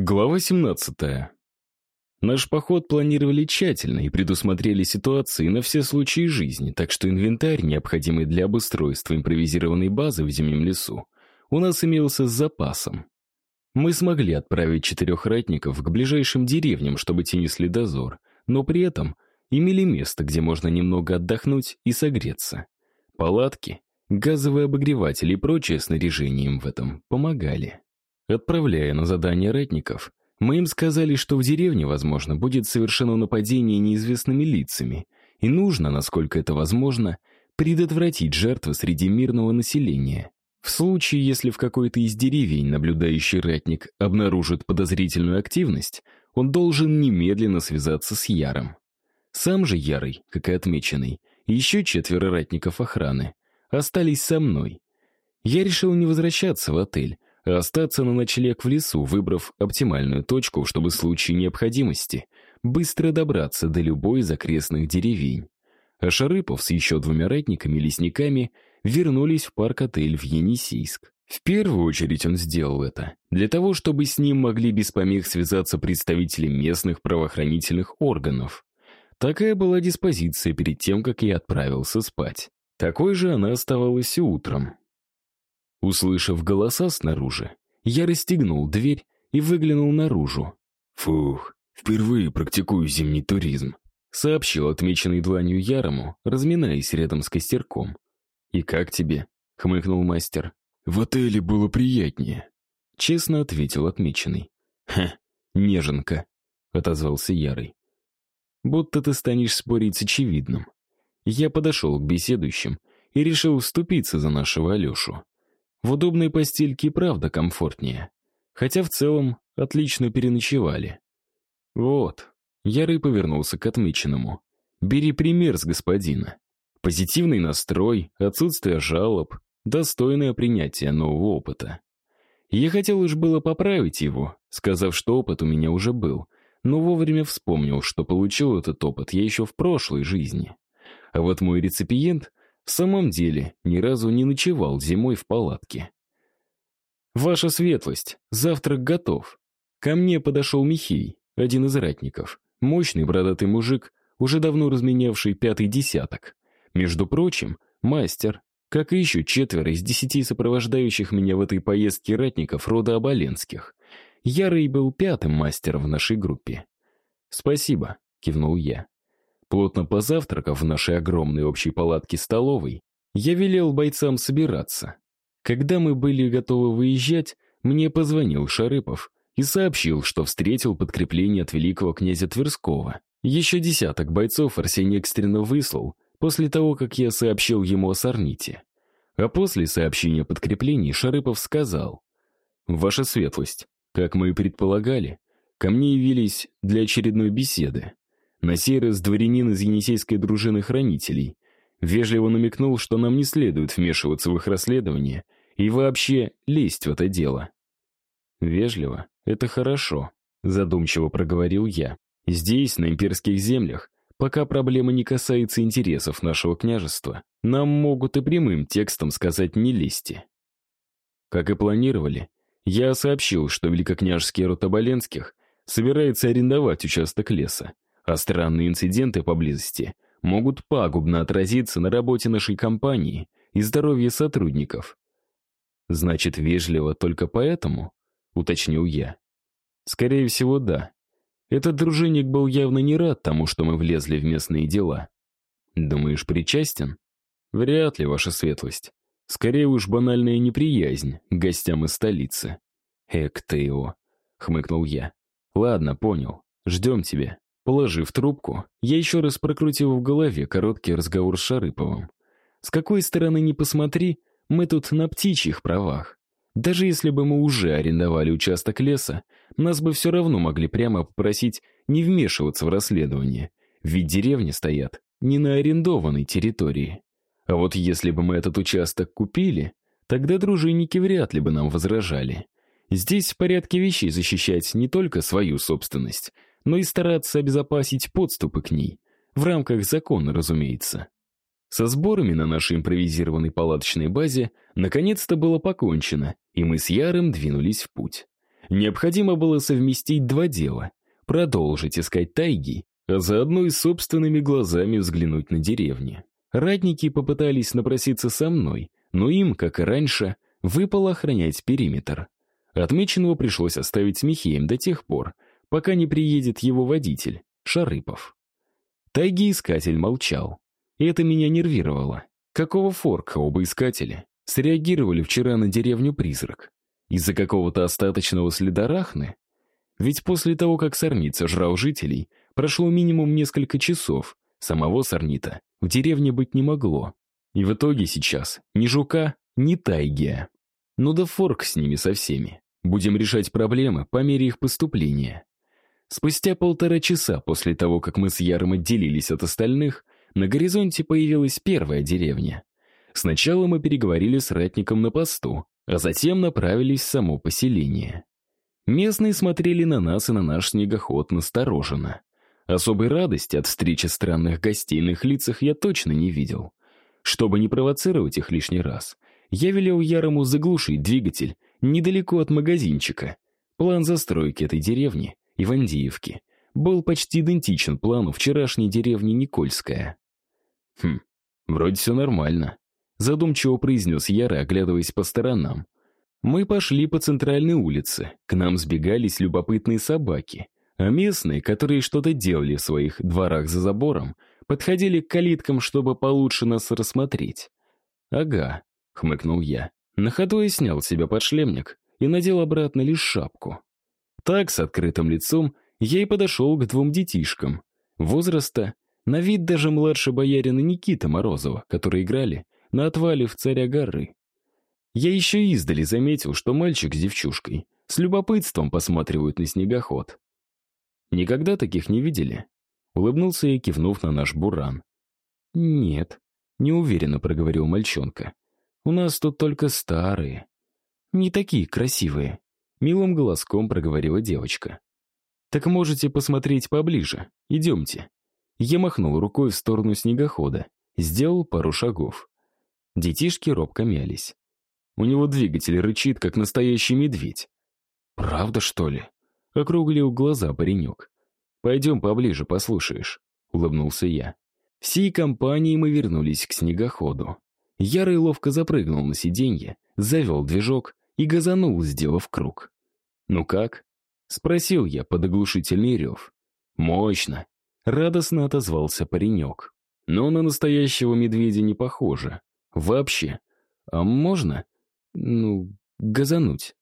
Глава 17. Наш поход планировали тщательно и предусмотрели ситуации на все случаи жизни, так что инвентарь, необходимый для обустройства импровизированной базы в зимнем лесу, у нас имелся с запасом. Мы смогли отправить четырех ратников к ближайшим деревням, чтобы те несли дозор, но при этом имели место, где можно немного отдохнуть и согреться. Палатки, газовые обогреватели и прочее снаряжение им в этом помогали. Отправляя на задание ратников, мы им сказали, что в деревне, возможно, будет совершено нападение неизвестными лицами, и нужно, насколько это возможно, предотвратить жертвы среди мирного населения. В случае, если в какой-то из деревень наблюдающий ратник обнаружит подозрительную активность, он должен немедленно связаться с Яром. Сам же Ярый, как и отмеченный, еще четверо ратников охраны остались со мной. Я решил не возвращаться в отель, остаться на ночлег в лесу, выбрав оптимальную точку, чтобы в случае необходимости быстро добраться до любой из окрестных деревень. А Шарыпов с еще двумя ратниками-лесниками вернулись в парк-отель в Енисейск. В первую очередь он сделал это для того, чтобы с ним могли без помех связаться представители местных правоохранительных органов. Такая была диспозиция перед тем, как я отправился спать. Такой же она оставалась и утром. Услышав голоса снаружи, я расстегнул дверь и выглянул наружу. «Фух, впервые практикую зимний туризм», сообщил отмеченный дланью Ярому, разминаясь рядом с костерком. «И как тебе?» — хмыкнул мастер. «В отеле было приятнее», — честно ответил отмеченный. «Ха, неженка», — отозвался Ярый. «Будто ты станешь спорить с очевидным». Я подошел к беседующим и решил вступиться за нашего Алешу. В удобной постельке правда комфортнее. Хотя в целом отлично переночевали. Вот. Ярый повернулся к отмеченному. Бери пример с господина. Позитивный настрой, отсутствие жалоб, достойное принятие нового опыта. Я хотел лишь было поправить его, сказав, что опыт у меня уже был, но вовремя вспомнил, что получил этот опыт я еще в прошлой жизни. А вот мой реципиент в самом деле, ни разу не ночевал зимой в палатке. «Ваша светлость, завтрак готов». Ко мне подошел Михей, один из ратников. Мощный бородатый мужик, уже давно разменявший пятый десяток. Между прочим, мастер, как и еще четверо из десяти сопровождающих меня в этой поездке ратников рода Оболенских. Ярый был пятым мастером в нашей группе. «Спасибо», — кивнул я. Плотно позавтракав в нашей огромной общей палатке-столовой, я велел бойцам собираться. Когда мы были готовы выезжать, мне позвонил Шарыпов и сообщил, что встретил подкрепление от великого князя Тверского. Еще десяток бойцов Арсений экстренно выслал, после того, как я сообщил ему о Сорните. А после сообщения подкреплений Шарыпов сказал, «Ваша светлость, как мы и предполагали, ко мне явились для очередной беседы. На сей раз дворянин из енисейской дружины хранителей вежливо намекнул, что нам не следует вмешиваться в их расследование и вообще лезть в это дело. «Вежливо — это хорошо», — задумчиво проговорил я. «Здесь, на имперских землях, пока проблема не касается интересов нашего княжества, нам могут и прямым текстом сказать «не лезьте». Как и планировали, я сообщил, что великокняжеский род Оболенских собирается арендовать участок леса, а странные инциденты поблизости могут пагубно отразиться на работе нашей компании и здоровье сотрудников. Значит, вежливо только поэтому, уточнил я. Скорее всего, да. Этот дружинник был явно не рад тому, что мы влезли в местные дела. Думаешь, причастен? Вряд ли, ваша светлость. Скорее уж банальная неприязнь к гостям из столицы. Эк ты его, хмыкнул я. Ладно, понял. Ждем тебя. Положив трубку, я еще раз прокрутил в голове короткий разговор с Шарыповым. С какой стороны ни посмотри, мы тут на птичьих правах. Даже если бы мы уже арендовали участок леса, нас бы все равно могли прямо попросить не вмешиваться в расследование, ведь деревни стоят не на арендованной территории. А вот если бы мы этот участок купили, тогда дружинники вряд ли бы нам возражали. Здесь в порядке вещей защищать не только свою собственность, но и стараться обезопасить подступы к ней. В рамках закона, разумеется. Со сборами на нашей импровизированной палаточной базе наконец-то было покончено, и мы с Ярым двинулись в путь. Необходимо было совместить два дела. Продолжить искать тайги, а заодно и собственными глазами взглянуть на деревни. Ратники попытались напроситься со мной, но им, как и раньше, выпало охранять периметр. Отмеченного пришлось оставить с Михеем до тех пор, пока не приедет его водитель, Шарыпов. Тайги-искатель молчал. И это меня нервировало. Какого форка оба искателя среагировали вчера на деревню-призрак? Из-за какого-то остаточного следа рахны? Ведь после того, как Сорница жрал жителей, прошло минимум несколько часов, самого Сорнита в деревне быть не могло. И в итоге сейчас ни жука, ни тайгия. Ну да форк с ними со всеми. Будем решать проблемы по мере их поступления. Спустя полтора часа после того, как мы с Яром отделились от остальных, на горизонте появилась первая деревня. Сначала мы переговорили с ратником на посту, а затем направились в само поселение. Местные смотрели на нас и на наш снегоход настороженно. Особой радости от встречи странных гостей на их лицах я точно не видел. Чтобы не провоцировать их лишний раз, я велел Ярому заглушить двигатель недалеко от магазинчика. План застройки этой деревни Ивандиевки, был почти идентичен плану вчерашней деревни Никольская. «Хм, вроде все нормально», — задумчиво произнес Яра, оглядываясь по сторонам. Мы пошли по центральной улице, к нам сбегались любопытные собаки, а местные, которые что-то делали в своих дворах за забором, подходили к калиткам, чтобы получше нас рассмотреть. «Ага», — хмыкнул я. На ходу я снял с себя подшлемник и надел обратно лишь шапку. Так, с открытым лицом, я и подошел к двум детишкам. Возраста, на вид даже младше боярина Никита Морозова, которые играли на отвале в царя горы. Я еще издали заметил, что мальчик с девчушкой с любопытством посматривают на снегоход. Никогда таких не видели? Улыбнулся я, кивнув на наш буран. Нет, неуверенно проговорил мальчонка. У нас тут только старые. Не такие красивые. Милым голоском проговорила девочка. «Так можете посмотреть поближе. Идемте». Я махнул рукой в сторону снегохода, сделал пару шагов. Детишки робко мялись. У него двигатель рычит, как настоящий медведь. «Правда, что ли?» — округлил глаза паренек. «Пойдем поближе, послушаешь», — улыбнулся я. Всей компанией мы вернулись к снегоходу. Ярый ловко запрыгнул на сиденье, завел движок и газанул, сделав круг. «Ну как?» — спросил я под оглушительный рев. «Мощно!» — радостно отозвался паренек. «Но на настоящего медведя не похоже. Вообще. А можно? Ну, газануть?»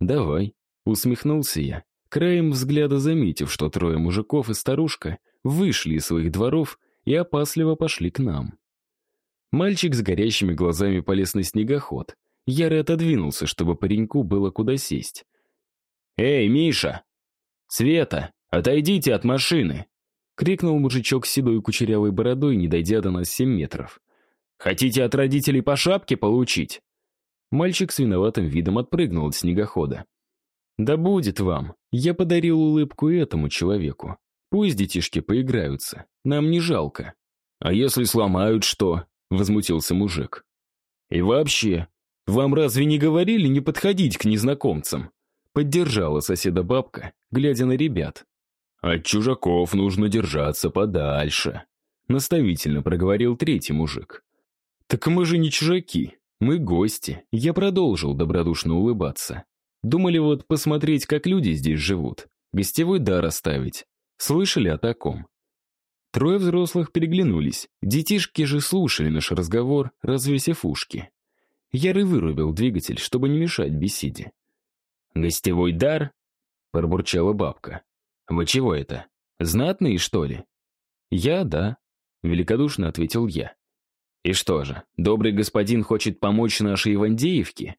«Давай», — усмехнулся я, краем взгляда заметив, что трое мужиков и старушка вышли из своих дворов и опасливо пошли к нам. Мальчик с горящими глазами полез на снегоход, Ярый отодвинулся, чтобы пареньку было куда сесть. «Эй, Миша! Света, отойдите от машины!» Крикнул мужичок с седой кучерявой бородой, не дойдя до нас семь метров. «Хотите от родителей по шапке получить?» Мальчик с виноватым видом отпрыгнул от снегохода. «Да будет вам. Я подарил улыбку этому человеку. Пусть детишки поиграются. Нам не жалко». «А если сломают что?» — возмутился мужик. «И вообще, вам разве не говорили не подходить к незнакомцам?» Поддержала соседа бабка, глядя на ребят. «От чужаков нужно держаться подальше», — наставительно проговорил третий мужик. «Так мы же не чужаки, мы гости», — я продолжил добродушно улыбаться. Думали вот посмотреть, как люди здесь живут, гостевой дар оставить. Слышали о таком? Трое взрослых переглянулись, детишки же слушали наш разговор, развесив ушки. Ярый вырубил двигатель, чтобы не мешать беседе. «Гостевой дар?» — пробурчала бабка. «Вы чего это? Знатные, что ли?» «Я, да», — великодушно ответил я. «И что же, добрый господин хочет помочь нашей Ивандеевке?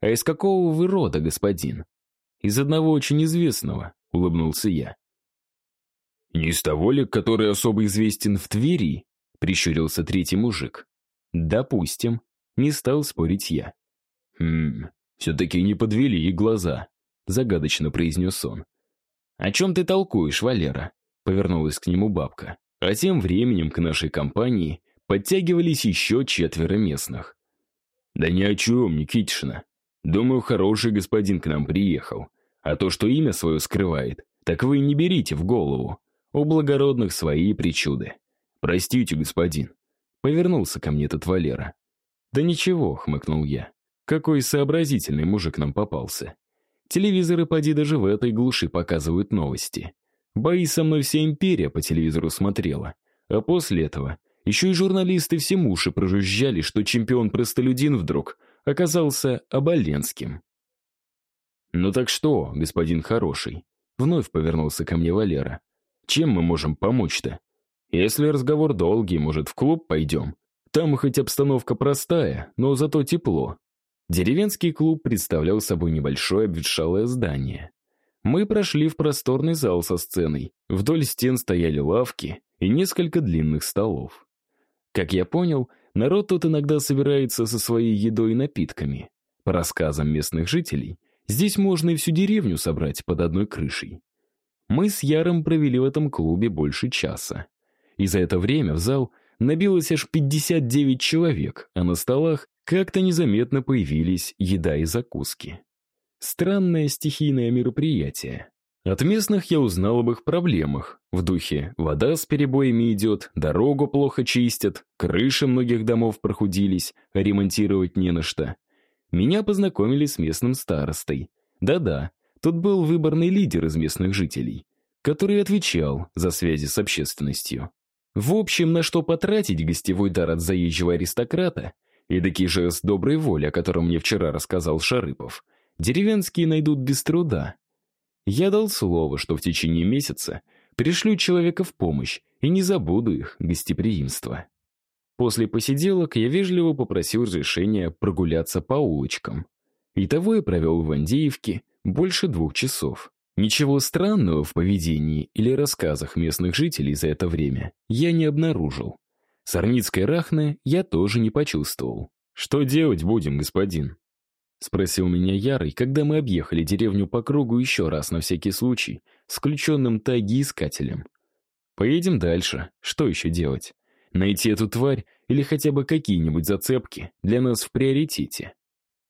А из какого вы рода, господин?» «Из одного очень известного», — улыбнулся я. «Не из того ли, который особо известен в Твери?» — прищурился третий мужик. «Допустим», не стал спорить я. «Хм, все-таки не подвели и глаза», — загадочно произнес он. «О чем ты толкуешь, Валера?» — повернулась к нему бабка. А тем временем к нашей компании подтягивались еще четверо местных. «Да ни о чем, Никитишна. Думаю, хороший господин к нам приехал. А то, что имя свое скрывает, так вы не берите в голову. У благородных свои причуды. Простите, господин. Повернулся ко мне этот Валера. Да ничего, хмыкнул я. Какой сообразительный мужик нам попался. Телевизоры поди даже в этой глуши показывают новости. Бои со мной вся империя по телевизору смотрела. А после этого еще и журналисты всем уши прожужжали, что чемпион-простолюдин вдруг оказался Оболенским. «Ну так что, господин хороший?» Вновь повернулся ко мне Валера. «Чем мы можем помочь-то? Если разговор долгий, может, в клуб пойдем? Там хоть обстановка простая, но зато тепло». Деревенский клуб представлял собой небольшое обветшалое здание. Мы прошли в просторный зал со сценой. Вдоль стен стояли лавки и несколько длинных столов. Как я понял, народ тут иногда собирается со своей едой и напитками. По рассказам местных жителей, здесь можно и всю деревню собрать под одной крышей. Мы с Яром провели в этом клубе больше часа. И за это время в зал набилось аж 59 человек, а на столах как-то незаметно появились еда и закуски. Странное стихийное мероприятие. От местных я узнал об их проблемах. В духе вода с перебоями идет, дорогу плохо чистят, крыши многих домов прохудились, ремонтировать не на что. Меня познакомили с местным старостой. Да-да, тут был выборный лидер из местных жителей, который отвечал за связи с общественностью. В общем, на что потратить гостевой дар от заезжего аристократа, и такие же с доброй воли, о котором мне вчера рассказал Шарыпов, деревенские найдут без труда. Я дал слово, что в течение месяца пришлю человека в помощь и не забуду их гостеприимства. После посиделок я вежливо попросил разрешения прогуляться по улочкам. Итого я провел в Андеевке больше двух часов. Ничего странного в поведении или рассказах местных жителей за это время я не обнаружил. Сорницкой рахны я тоже не почувствовал. «Что делать будем, господин?» Спросил меня Ярый, когда мы объехали деревню по кругу еще раз на всякий случай, с включенным таги-искателем. Поедем дальше. Что еще делать? Найти эту тварь или хотя бы какие-нибудь зацепки для нас в приоритете.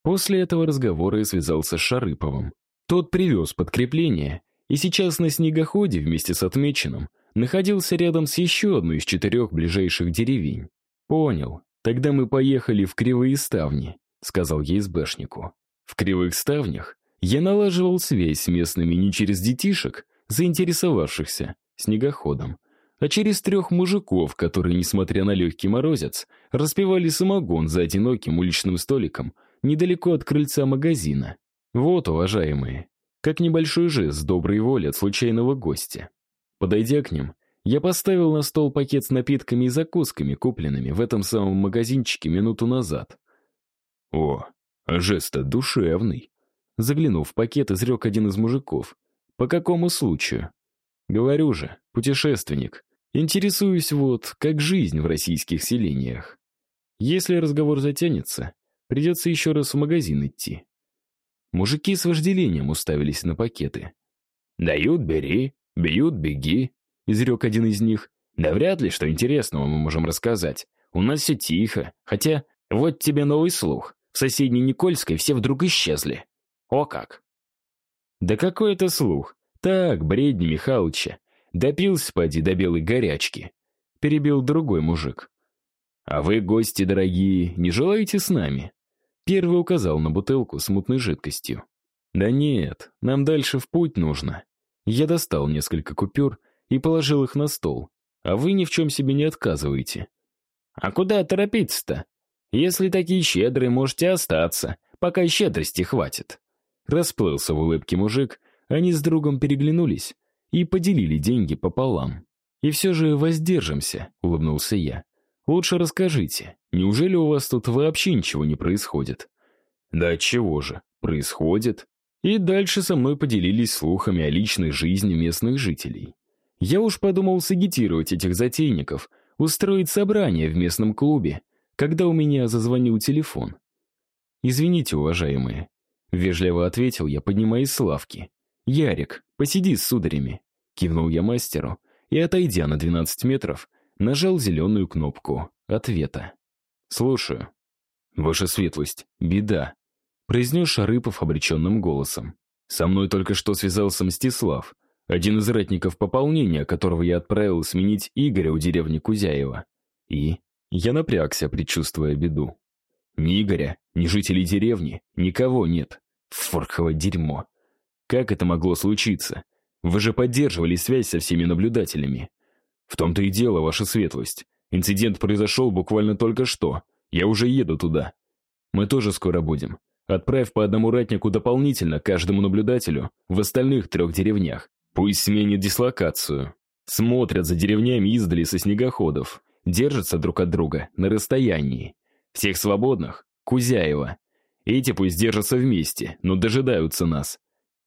После этого разговора я связался с Шарыповым. Тот привез подкрепление, и сейчас на снегоходе вместе с отмеченным находился рядом с еще одной из четырех ближайших деревень. Понял. Тогда мы поехали в Кривые Ставни сказал я избэшнику. В кривых ставнях я налаживал связь с местными не через детишек, заинтересовавшихся снегоходом, а через трех мужиков, которые, несмотря на легкий морозец, распивали самогон за одиноким уличным столиком недалеко от крыльца магазина. Вот, уважаемые, как небольшой жест доброй воли от случайного гостя. Подойдя к ним, я поставил на стол пакет с напитками и закусками, купленными в этом самом магазинчике минуту назад. «О, жест душевный!» Заглянув в пакет, изрек один из мужиков. «По какому случаю?» «Говорю же, путешественник. Интересуюсь вот, как жизнь в российских селениях. Если разговор затянется, придется еще раз в магазин идти». Мужики с вожделением уставились на пакеты. «Дают — бери, бьют — беги», — изрек один из них. «Да вряд ли что интересного мы можем рассказать. У нас все тихо, хотя вот тебе новый слух. В соседней Никольской все вдруг исчезли. О как! Да какой это слух? Так, бредни Михалыча. Допился, поди, до белой горячки. Перебил другой мужик. А вы, гости дорогие, не желаете с нами? Первый указал на бутылку с мутной жидкостью. Да нет, нам дальше в путь нужно. Я достал несколько купюр и положил их на стол. А вы ни в чем себе не отказываете. А куда торопиться-то? Если такие щедрые, можете остаться, пока щедрости хватит». Расплылся в улыбке мужик, они с другом переглянулись и поделили деньги пополам. «И все же воздержимся», — улыбнулся я. «Лучше расскажите, неужели у вас тут вообще ничего не происходит?» «Да чего же, происходит». И дальше со мной поделились слухами о личной жизни местных жителей. Я уж подумал сагитировать этих затейников, устроить собрание в местном клубе, когда у меня зазвонил телефон. «Извините, уважаемые», — вежливо ответил я, поднимаясь с лавки. «Ярик, посиди с сударями», — кивнул я мастеру и, отойдя на 12 метров, нажал зеленую кнопку ответа. «Слушаю». «Ваша светлость, беда», — произнес Шарыпов обреченным голосом. Со мной только что связался Мстислав, один из ратников пополнения, которого я отправил сменить Игоря у деревни Кузяева. И я напрягся, предчувствуя беду. Ни Игоря, ни жителей деревни, никого нет. Форхово дерьмо. Как это могло случиться? Вы же поддерживали связь со всеми наблюдателями. В том-то и дело, ваша светлость. Инцидент произошел буквально только что. Я уже еду туда. Мы тоже скоро будем. Отправь по одному ратнику дополнительно каждому наблюдателю в остальных трех деревнях. Пусть сменит дислокацию. Смотрят за деревнями издали со снегоходов. Держатся друг от друга на расстоянии. Всех свободных — Кузяева. Эти пусть держатся вместе, но дожидаются нас.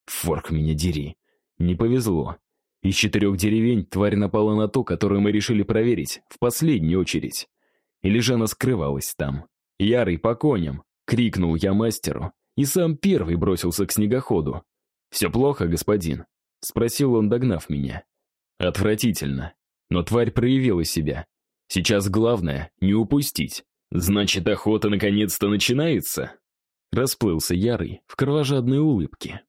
Форк меня дери. Не повезло. Из четырех деревень тварь напала на ту, которую мы решили проверить, в последнюю очередь. Или же она скрывалась там. «Ярый, по коням!» — крикнул я мастеру, и сам первый бросился к снегоходу. «Все плохо, господин?» — спросил он, догнав меня. «Отвратительно. Но тварь проявила себя. Сейчас главное — не упустить. Значит, охота наконец-то начинается?» Расплылся Ярый в кровожадной улыбке.